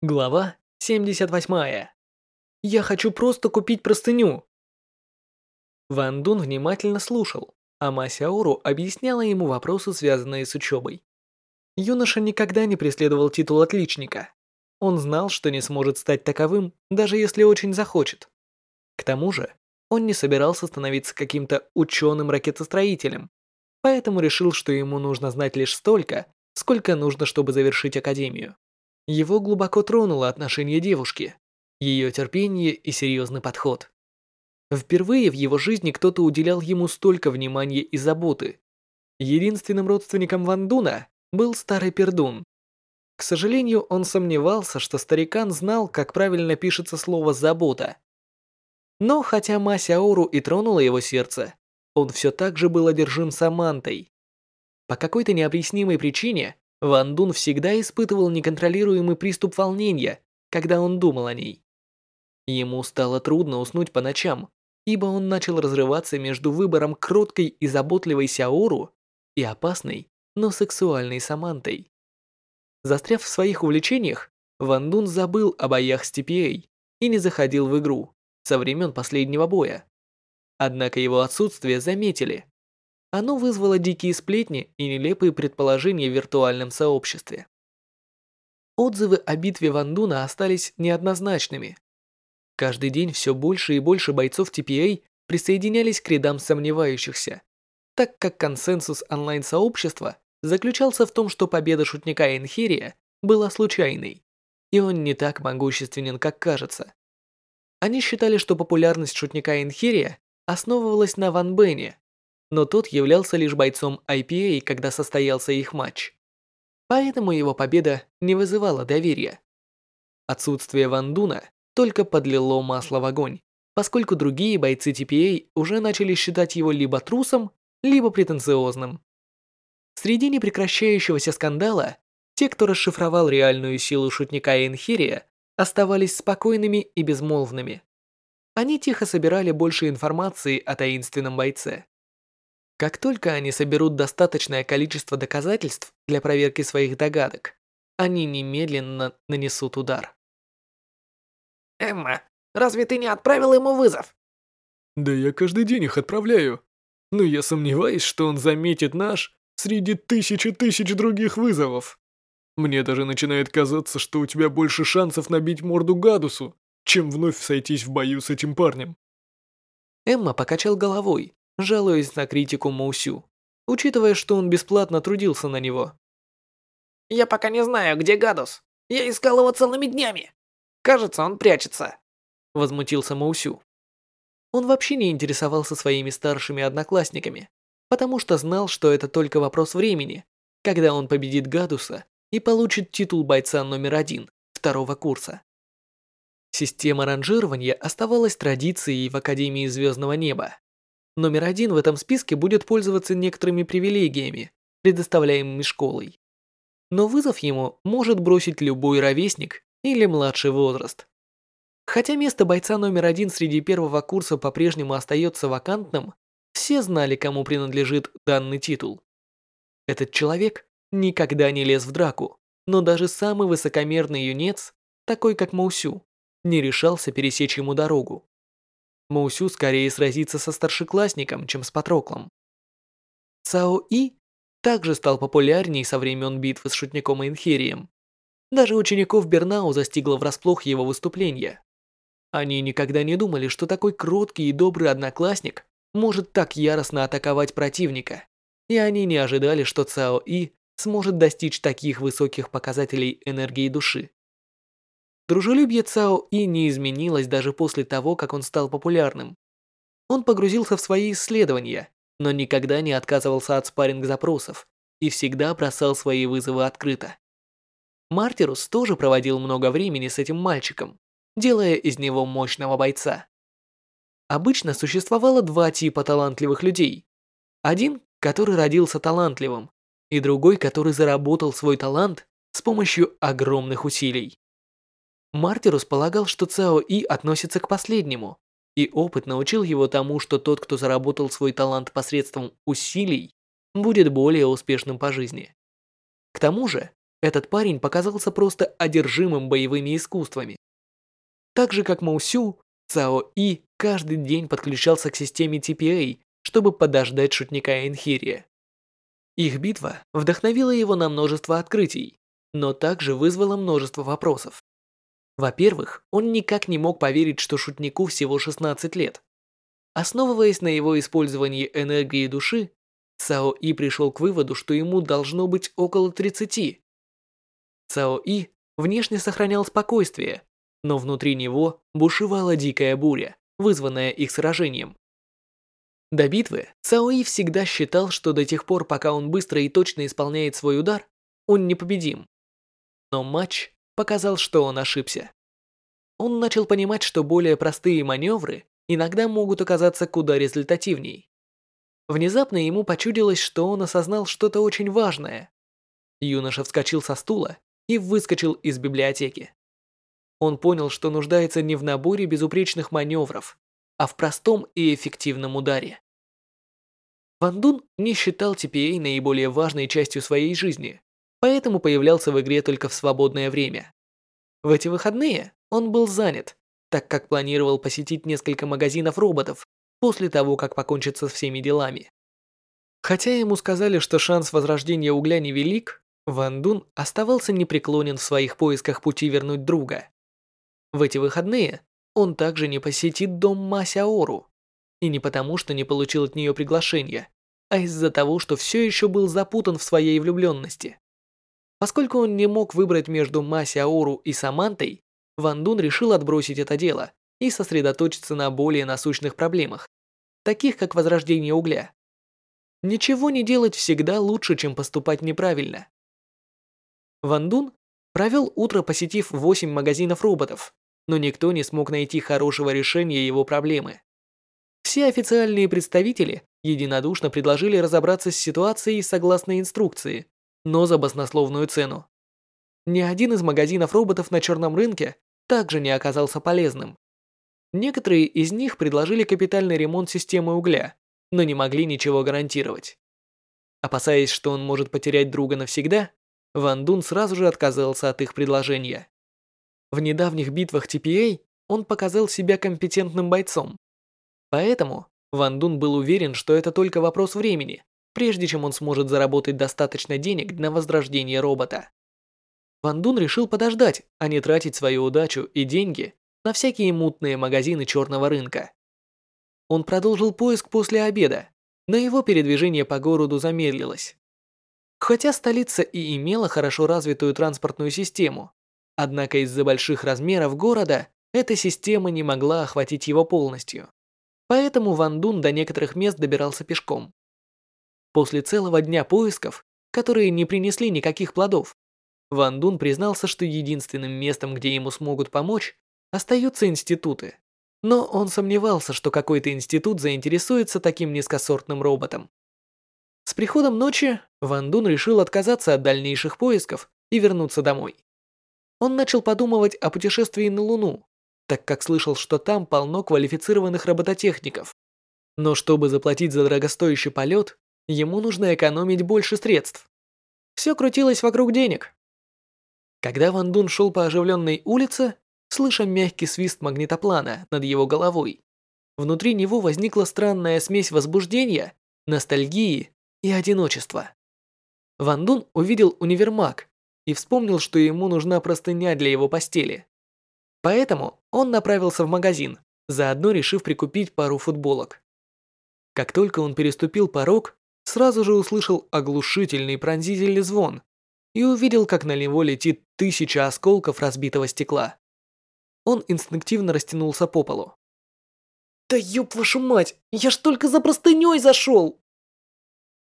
Глава 78. Я хочу просто купить простыню. Ван Дун внимательно слушал, а Ма объясняла ему вопросы, связанные с учебой. Юноша никогда не преследовал титул отличника. Он знал, что не сможет стать таковым, даже если очень захочет. К тому же, он не собирался становиться каким-то ученым-ракетостроителем, поэтому решил, что ему нужно знать лишь столько, сколько нужно, чтобы завершить академию. Его глубоко тронуло отношение девушки, ее терпение и серьезный подход. Впервые в его жизни кто-то уделял ему столько внимания и заботы. Единственным родственником Ван Дуна был старый пердун. К сожалению, он сомневался, что старикан знал, как правильно пишется слово «забота». Но хотя Ма Сяору и тронула его сердце, он все так же был одержим Самантой. По какой-то необъяснимой причине Ван Дун всегда испытывал неконтролируемый приступ волнения, когда он думал о ней. Ему стало трудно уснуть по ночам, ибо он начал разрываться между выбором кроткой и заботливой Сяору и опасной, но сексуальной Самантой. Застряв в своих увлечениях, Ван Дун забыл о боях с TPA и не заходил в игру со времен последнего боя. Однако его отсутствие заметили, оно вызвало дикие сплетни и нелепые предположения в виртуальном сообществе. Отзывы о битве Вандуна остались неоднозначными. Каждый день все больше и больше бойцов TPA присоединялись к рядам сомневающихся, так как консенсус онлайн-сообщества заключался в том, что победа шутника Энхирия была случайной, и он не так могущественен, как кажется. Они считали, что популярность шутника Энхирия основывалась на Ван Бене, но тот являлся лишь бойцом IPA, когда состоялся их матч. Поэтому его победа не вызывала доверия. Отсутствие Ван Дуна только подлило масло в огонь, поскольку другие бойцы TPA уже начали считать его либо трусом, либо претенциозным. Среди непрекращающегося скандала, те, кто расшифровал реальную силу шутника Энхирия, оставались спокойными и безмолвными. Они тихо собирали больше информации о таинственном бойце. Как только они соберут достаточное количество доказательств для проверки своих догадок, они немедленно нанесут удар. Эмма, разве ты не отправил ему вызов? Да я каждый день их отправляю. Но я сомневаюсь, что он заметит наш среди тысячи тысяч других вызовов. Мне даже начинает казаться, что у тебя больше шансов набить морду Гадусу, чем вновь сойтись в бою с этим парнем. Эмма покачал головой, жалуясь на критику Моусю, учитывая, что он бесплатно трудился на него. «Я пока не знаю, где Гадус. Я искал его целыми днями. Кажется, он прячется», — возмутился Моусю. Он вообще не интересовался своими старшими одноклассниками, потому что знал, что это только вопрос времени, когда он победит Гадуса и получит титул бойца номер один второго курса. Система ранжирования оставалась традицией в Академии Звездного Неба. Номер один в этом списке будет пользоваться некоторыми привилегиями, предоставляемыми школой. Но вызов ему может бросить любой ровесник или младший возраст. Хотя место бойца номер один среди первого курса по-прежнему остается вакантным, все знали, кому принадлежит данный титул. Этот человек никогда не лез в драку, но даже самый высокомерный юнец, такой как Маусю, не решался пересечь ему дорогу. Моусю скорее сразится со старшеклассником, чем с Патроклом. Цао И также стал популярней со времен битвы с шутником Инхерием. Даже учеников Бернау застигло врасплох его выступление. Они никогда не думали, что такой кроткий и добрый одноклассник может так яростно атаковать противника, и они не ожидали, что Цао И сможет достичь таких высоких показателей энергии души. Дружелюбие Цао И не изменилось даже после того, как он стал популярным. Он погрузился в свои исследования, но никогда не отказывался от спарринг-запросов и всегда бросал свои вызовы открыто. Мартирус тоже проводил много времени с этим мальчиком, делая из него мощного бойца. Обычно существовало два типа талантливых людей. Один, который родился талантливым, и другой, который заработал свой талант с помощью огромных усилий. Мартирус полагал, что Цао И относится к последнему, и опыт научил его тому, что тот, кто заработал свой талант посредством усилий, будет более успешным по жизни. К тому же, этот парень показался просто одержимым боевыми искусствами. Так же, как Маусю, Цао И каждый день подключался к системе TPA, чтобы подождать шутника Энхирия. Их битва вдохновила его на множество открытий, но также вызвала множество вопросов. Во-первых, он никак не мог поверить, что шутнику всего 16 лет. Основываясь на его использовании энергии души, Цао И пришел к выводу, что ему должно быть около 30. Цао И внешне сохранял спокойствие, но внутри него бушевала дикая буря, вызванная их сражением. До битвы Цао И всегда считал, что до тех пор, пока он быстро и точно исполняет свой удар, он непобедим. Но матч показал, что он ошибся. Он начал понимать, что более простые маневры иногда могут оказаться куда результативней. Внезапно ему почудилось, что он осознал что-то очень важное. Юноша вскочил со стула и выскочил из библиотеки. Он понял, что нуждается не в наборе безупречных маневров, а в простом и эффективном ударе. Ван Дун не считал TPA наиболее важной частью своей жизни, поэтому появлялся в игре только в свободное время. В эти выходные он был занят, так как планировал посетить несколько магазинов роботов после того, как покончит со всеми делами. Хотя ему сказали, что шанс возрождения угля невелик, Ван Дун оставался непреклонен в своих поисках пути вернуть друга. В эти выходные он также не посетит дом Масяору. И не потому, что не получил от нее приглашения, а из-за того, что все еще был запутан в своей влюбленности. Поскольку он не мог выбрать между Масяору и Самантой, Ван Дун решил отбросить это дело и сосредоточиться на более насущных проблемах, таких как возрождение угля. Ничего не делать всегда лучше, чем поступать неправильно. Ван Дун провел утро, посетив 8 магазинов роботов, но никто не смог найти хорошего решения его проблемы. Все официальные представители единодушно предложили разобраться с ситуацией согласно инструкции, но за баснословную цену. Ни один из магазинов роботов на черном рынке также не оказался полезным. Некоторые из них предложили капитальный ремонт системы угля, но не могли ничего гарантировать. Опасаясь, что он может потерять друга навсегда, Ван Дун сразу же отказался от их предложения. В недавних битвах TPA он показал себя компетентным бойцом. Поэтому Ван Дун был уверен, что это только вопрос времени, прежде чем он сможет заработать достаточно денег на возрождение робота. Ван Дун решил подождать, а не тратить свою удачу и деньги на всякие мутные магазины черного рынка. Он продолжил поиск после обеда, но его передвижение по городу замедлилось. Хотя столица и имела хорошо развитую транспортную систему, однако из-за больших размеров города эта система не могла охватить его полностью. Поэтому Ван Дун до некоторых мест добирался пешком. После целого дня поисков, которые не принесли никаких плодов, Ван Дун признался, что единственным местом, где ему смогут помочь, остаются институты. Но он сомневался, что какой-то институт заинтересуется таким низкосортным роботом. С приходом ночи Ван Дун решил отказаться от дальнейших поисков и вернуться домой. Он начал подумывать о путешествии на Луну, так как слышал, что там полно квалифицированных робототехников. Но чтобы заплатить за дорогостоящий полет, ему нужно экономить больше средств. Все крутилось вокруг денег. Когда Ван Дун шел по оживленной улице, слыша мягкий свист магнитоплана над его головой, внутри него возникла странная смесь возбуждения, ностальгии и одиночества. Ван Дун увидел универмаг и вспомнил, что ему нужна простыня для его постели. Поэтому он направился в магазин, заодно решив прикупить пару футболок. Как только он переступил порог, сразу же услышал оглушительный пронзительный звон, и увидел, как на него летит тысяча осколков разбитого стекла. Он инстинктивно растянулся по полу. «Да ёб вашу мать, я ж только за простынёй зашел!»